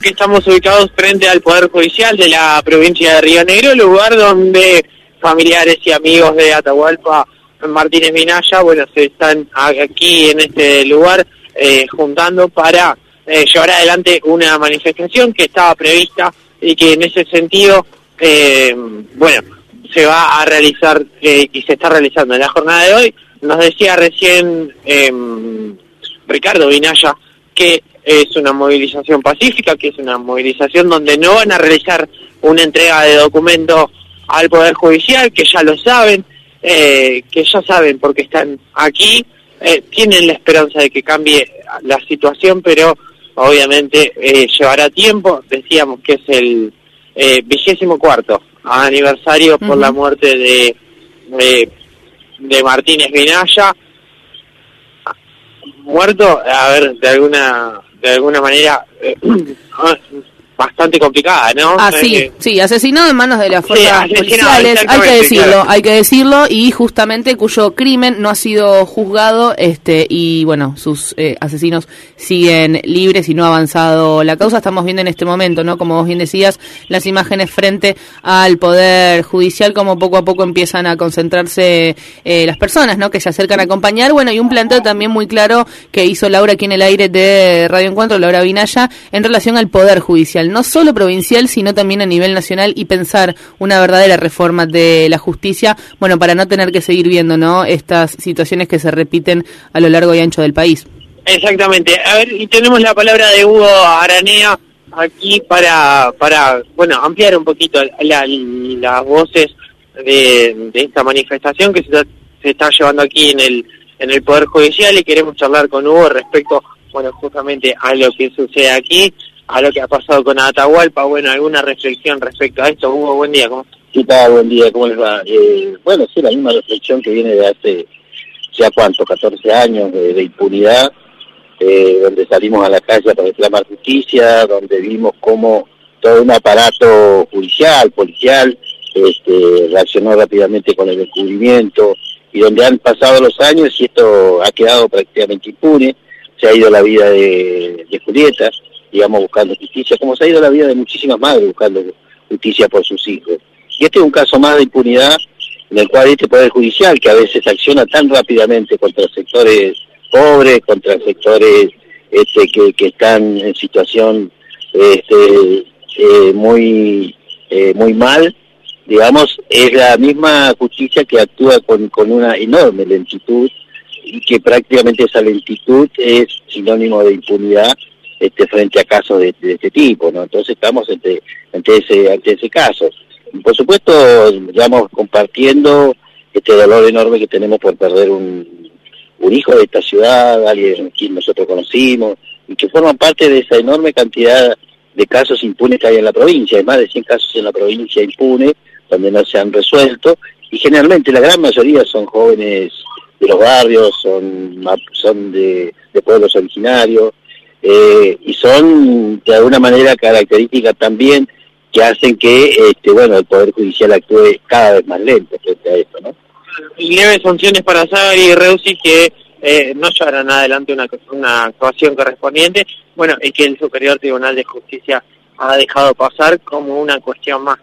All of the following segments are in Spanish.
que estamos ubicados frente al Poder Judicial de la provincia de Río Negro, lugar donde familiares y amigos de Atahualpa Martínez Minaya, bueno, se están aquí en este lugar eh, juntando para eh, llevar adelante una manifestación que estaba prevista y que en ese sentido, eh, bueno, se va a realizar y se está realizando en la jornada de hoy. Nos decía recién em, Ricardo Vinaya que es una movilización pacífica, que es una movilización donde no van a realizar una entrega de documentos al Poder Judicial, que ya lo saben, eh, que ya saben porque están aquí, eh, tienen la esperanza de que cambie la situación, pero obviamente eh, llevará tiempo, decíamos que es el vigésimo cuarto aniversario por la muerte de, de Martínez Vinaya, muerto, a ver, de alguna de alguna manera eh, bastante complicada, ¿no? Ah, sí, sí, asesinado en manos de las fuerzas policiales, hay que decirlo, hay que decirlo, y justamente cuyo crimen no ha sido juzgado, este, y bueno, sus eh, asesinos siguen libres y no ha avanzado la causa. Estamos viendo en este momento, ¿no? Como vos bien decías, las imágenes frente al Poder Judicial, como poco a poco empiezan a concentrarse eh, las personas, ¿no? Que se acercan a acompañar, bueno, y un planteo también muy claro que hizo Laura aquí en el aire de Radio Encuentro, Laura Vinaya, en relación al Poder Judicial no solo provincial, sino también a nivel nacional y pensar una verdadera reforma de la justicia, bueno, para no tener que seguir viendo, ¿no? Estas situaciones que se repiten a lo largo y ancho del país. Exactamente. A ver, y tenemos la palabra de Hugo Aranea aquí para, para bueno, ampliar un poquito las voces de, esta manifestación que se, se está llevando aquí en el, en el Poder Judicial y queremos charlar con Hugo respecto, bueno, justamente a lo que sucede aquí a lo que ha pasado con Atahualpa. Bueno, alguna reflexión respecto a esto. Hugo, buen día. ¿cómo? ¿Qué tal? Buen día, ¿cómo les va? Eh, bueno, sí, la misma reflexión que viene de hace, ya cuánto, 14 años de, impunidad, eh, donde salimos a la calle para reclamar justicia, donde vimos cómo todo un aparato judicial, policial, este, reaccionó rápidamente con el descubrimiento, y donde han pasado los años y esto ha quedado prácticamente impune, se ha ido la vida de, de Julieta, digamos, buscando justicia, como se ha ido la vida de muchísimas madres buscando justicia por sus hijos. Y este es un caso más de impunidad en el cual este Poder Judicial, que a veces acciona tan rápidamente contra sectores pobres, contra sectores este, que, que están en situación este, eh, muy, eh, muy mal, digamos, es la misma justicia que actúa con, con una enorme lentitud y que prácticamente esa lentitud es sinónimo de impunidad este, frente a casos de, este tipo, ¿no? Entonces estamos ante, ante, ese, ante ese caso. por supuesto, digamos, compartiendo este dolor enorme que tenemos por perder un, un hijo de esta ciudad, alguien que nosotros conocimos, y que forman parte de esa enorme cantidad de casos impunes que hay en la provincia. Hay más de 100 casos en la provincia impunes, donde no se han resuelto, y generalmente la gran mayoría son jóvenes de los barrios, son, son de, de pueblos originarios, eh, y son de alguna manera características también que hacen que este bueno el poder judicial actúe cada vez más lento frente a esto no y leves sanciones para Zagari y Reusi que eh, no llevarán adelante una, una actuación correspondiente. Bueno y que el Superior Tribunal de Justicia ha dejado pasar como una cuestión más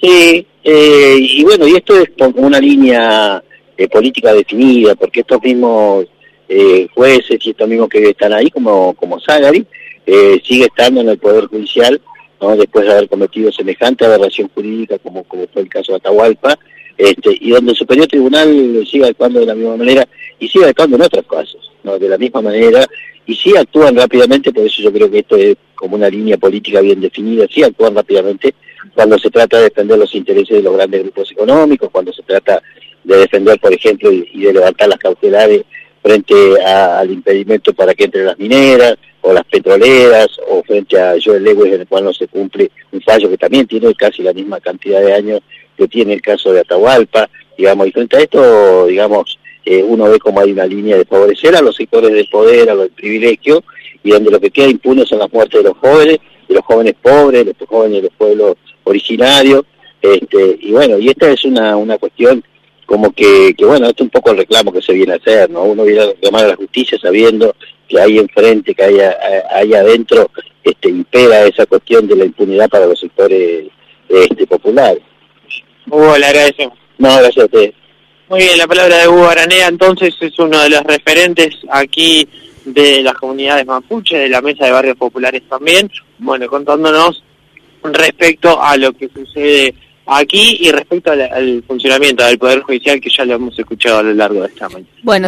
sí eh, y bueno y esto es como una línea política definida porque estos mismos eh, jueces y estos mismos que están ahí, como, como Zagari, eh, sigue estando en el Poder Judicial, ¿no? después de haber cometido semejante aberración jurídica como, como fue el caso de Atahualpa, este, y donde el Superior Tribunal sigue actuando de la misma manera y sigue actuando en otros casos, de la misma manera, y sí actúan rápidamente, por eso yo creo que esto es como una línea política bien definida, sí actúan rápidamente cuando se trata de defender los intereses de los grandes grupos económicos, cuando se trata de defender, por ejemplo, y de levantar las cautelares frente al impedimento para que entren las mineras o las petroleras o frente a Joel Lewis en el cual no se cumple un fallo que también tiene casi la misma cantidad de años que tiene el caso de Atahualpa, digamos, y frente a esto, digamos, eh, uno ve como hay una línea de favorecer a los sectores de poder, a los privilegios, y donde lo que queda impune son las muertes de los jóvenes, de los jóvenes pobres, de los jóvenes de los pueblos originarios, este, y bueno, y esta es una, una cuestión como que, que bueno, esto es un poco el reclamo que se viene a hacer, ¿no? Uno viene a reclamar a la justicia sabiendo que hay enfrente, que hay, hay adentro este, impera esa cuestión de la impunidad para los sectores este, populares. Hugo, le agradecemos. No, gracias a usted. Muy bien, la palabra de Hugo Aranea entonces es uno de los referentes aquí de las comunidades mapuche, de la Mesa de Barrios Populares también, bueno, contándonos respecto a lo que sucede aquí y respecto al, funcionamiento del Poder Judicial que ya lo hemos escuchado a lo largo de esta mañana. Bueno.